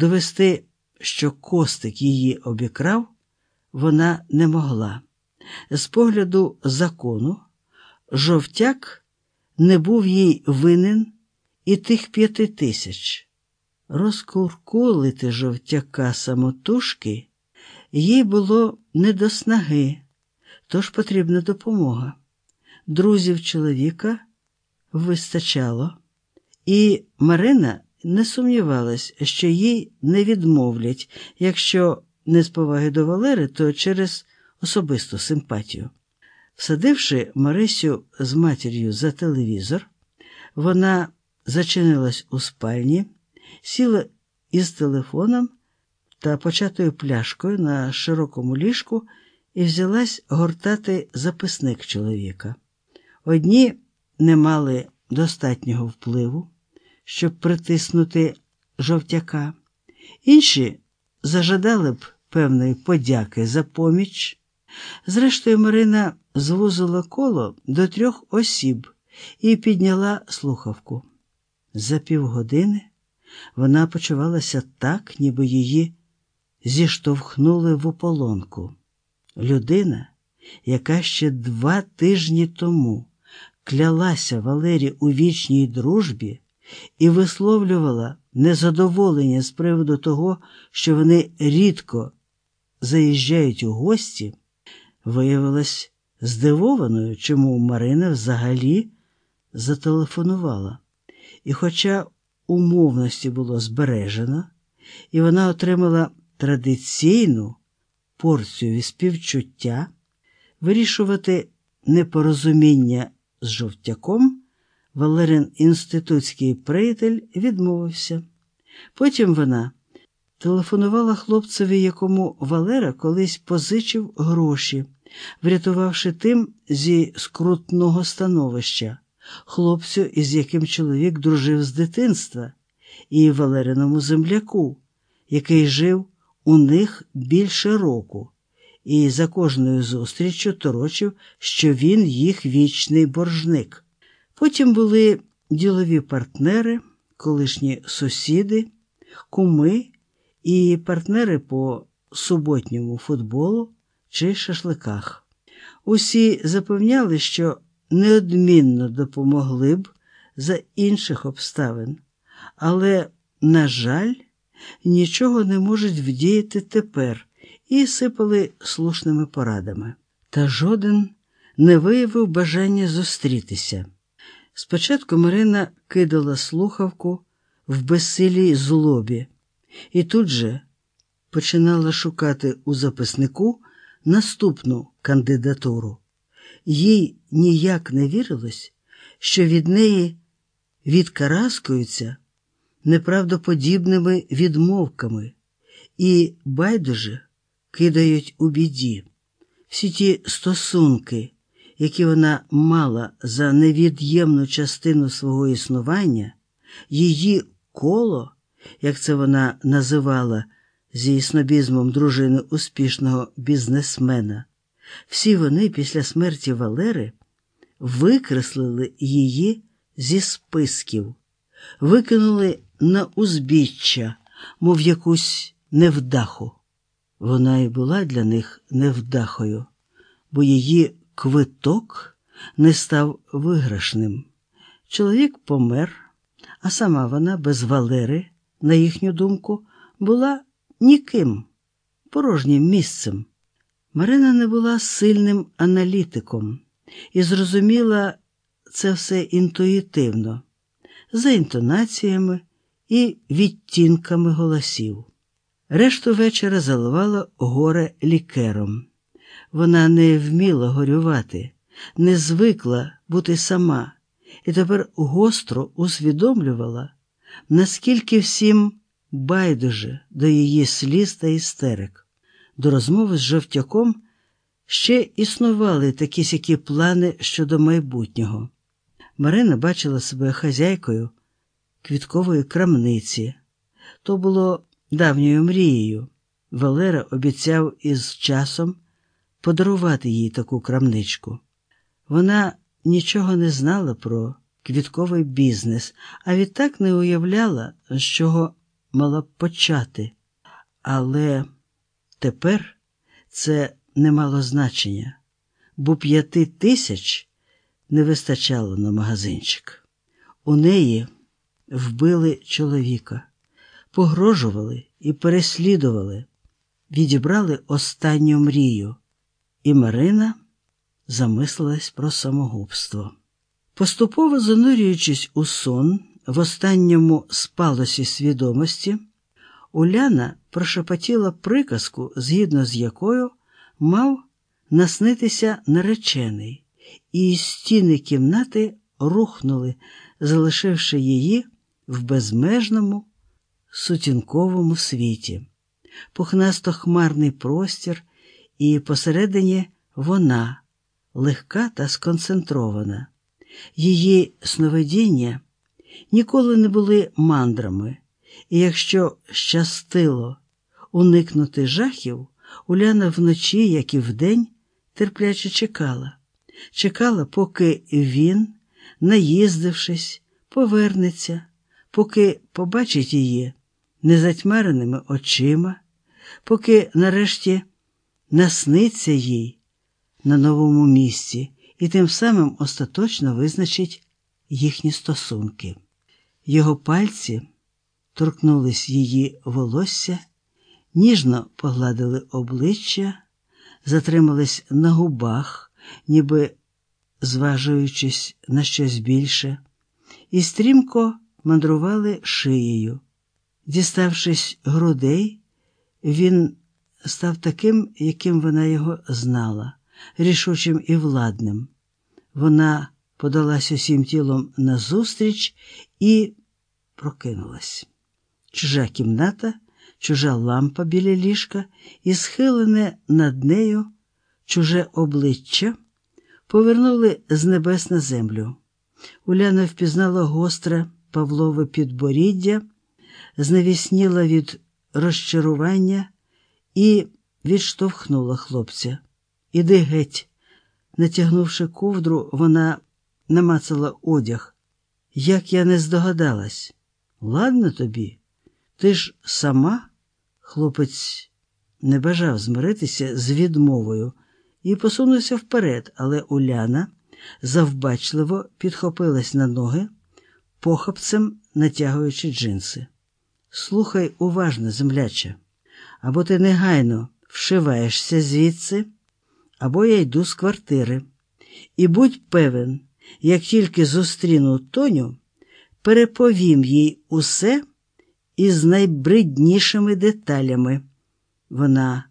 Довести, що Костик її обікрав, вона не могла. З погляду закону, жовтяк не був їй винен і тих п'яти тисяч. Розкуркулити жовтяка самотужки їй було не до снаги, тож потрібна допомога. Друзів чоловіка вистачало, і Марина не сумнівалась, що їй не відмовлять, якщо не з поваги до Валери, то через особисту симпатію. Всадивши Марисю з матір'ю за телевізор, вона зачинилась у спальні, сіла із телефоном та початою пляшкою на широкому ліжку і взялась гортати записник чоловіка. Одні не мали достатнього впливу, щоб притиснути жовтяка, інші зажадали б певної подяки за поміч. Зрештою, Марина звузила коло до трьох осіб і підняла слухавку. За півгодини вона почувалася так, ніби її зіштовхнули в ополонку. Людина, яка ще два тижні тому клялася Валері у вічній дружбі і висловлювала незадоволення з приводу того, що вони рідко заїжджають у гості, виявилась здивованою, чому Марина взагалі зателефонувала. І, хоча умовності було збережено, і вона отримала традиційну порцію співчуття, вирішувати непорозуміння з жовтяком, Валерин інститутський приятель відмовився. Потім вона телефонувала хлопцеві, якому Валера колись позичив гроші, врятувавши тим зі скрутного становища, хлопцю, із яким чоловік дружив з дитинства, і Валериному земляку, який жив у них більше року, і за кожною зустріччю торочив, що він їх вічний боржник. Потім були ділові партнери, колишні сусіди, куми і партнери по суботньому футболу чи шашликах. Усі запевняли, що неодмінно допомогли б за інших обставин, але, на жаль, нічого не можуть вдіяти тепер і сипали слушними порадами. Та жоден не виявив бажання зустрітися. Спочатку Марина кидала слухавку в безсилій злобі і тут же починала шукати у записнику наступну кандидатуру. Їй ніяк не вірилось, що від неї відкараскуються неправдоподібними відмовками і байдуже кидають у біді всі ті стосунки, які вона мала за невід'ємну частину свого існування, її коло, як це вона називала зі снобізмом дружини успішного бізнесмена, всі вони після смерті Валери викреслили її зі списків, викинули на узбіччя, мов якусь невдаху. Вона і була для них невдахою, бо її квиток не став виграшним. Чоловік помер, а сама вона без Валери, на їхню думку, була ніким, порожнім місцем. Марина не була сильним аналітиком і зрозуміла це все інтуїтивно, за інтонаціями і відтінками голосів. Решту вечора заливала горе лікером. Вона не вміла горювати, не звикла бути сама, і тепер гостро усвідомлювала, наскільки всім байдуже до її сліз та істерик. До розмови з жовтяком ще існували такі сякі плани щодо майбутнього. Марина бачила себе хазяйкою квіткової крамниці. То було давньою мрією. Валера обіцяв із часом подарувати їй таку крамничку. Вона нічого не знала про квітковий бізнес, а відтак не уявляла, з чого мала б почати, але тепер це не мало значення, бо п'яти тисяч не вистачало на магазинчик. У неї вбили чоловіка, погрожували і переслідували, відібрали останню мрію, і Марина замислилась про самогубство. Поступово занурюючись у сон в останньому спалосі свідомості, Уляна прошепотіла приказку, згідно з якою мав наснитися наречений, і стіни кімнати рухнули, залишивши її в безмежному сутінковому світі, пухнасто хмарний простір, і посередині вона легка та сконцентрована. Її сновидіння ніколи не були мандрами, і якщо щастило уникнути жахів, Уляна вночі, як і вдень, терпляче чекала, чекала, поки він, наїздившись, повернеться, поки побачить її незатьмареними очима, поки нарешті насниться їй на новому місці і тим самим остаточно визначить їхні стосунки. Його пальці торкнулись її волосся, ніжно погладили обличчя, затримались на губах, ніби зважуючись на щось більше, і стрімко мандрували шиєю. Діставшись грудей, він став таким, яким вона його знала, рішучим і владним. Вона подалась усім тілом назустріч і прокинулась. Чужа кімната, чужа лампа біля ліжка і схилене над нею чуже обличчя повернули з небес на землю. Уляна впізнала гостре Павлове підборіддя, зневісніла від розчарування і відштовхнула хлопця. Іди геть. Натягнувши ковдру, вона намацала одяг. Як я не здогадалась, ладно тобі, ти ж сама, хлопець не бажав змиритися з відмовою і посунувся вперед, але Уляна завбачливо підхопилась на ноги, похапцем натягуючи джинси. Слухай уважно, земляче, або ти негайно вшиваєшся звідси, або я йду з квартири. І будь певен, як тільки зустріну Тоню, переповім їй усе із найбриднішими деталями. Вона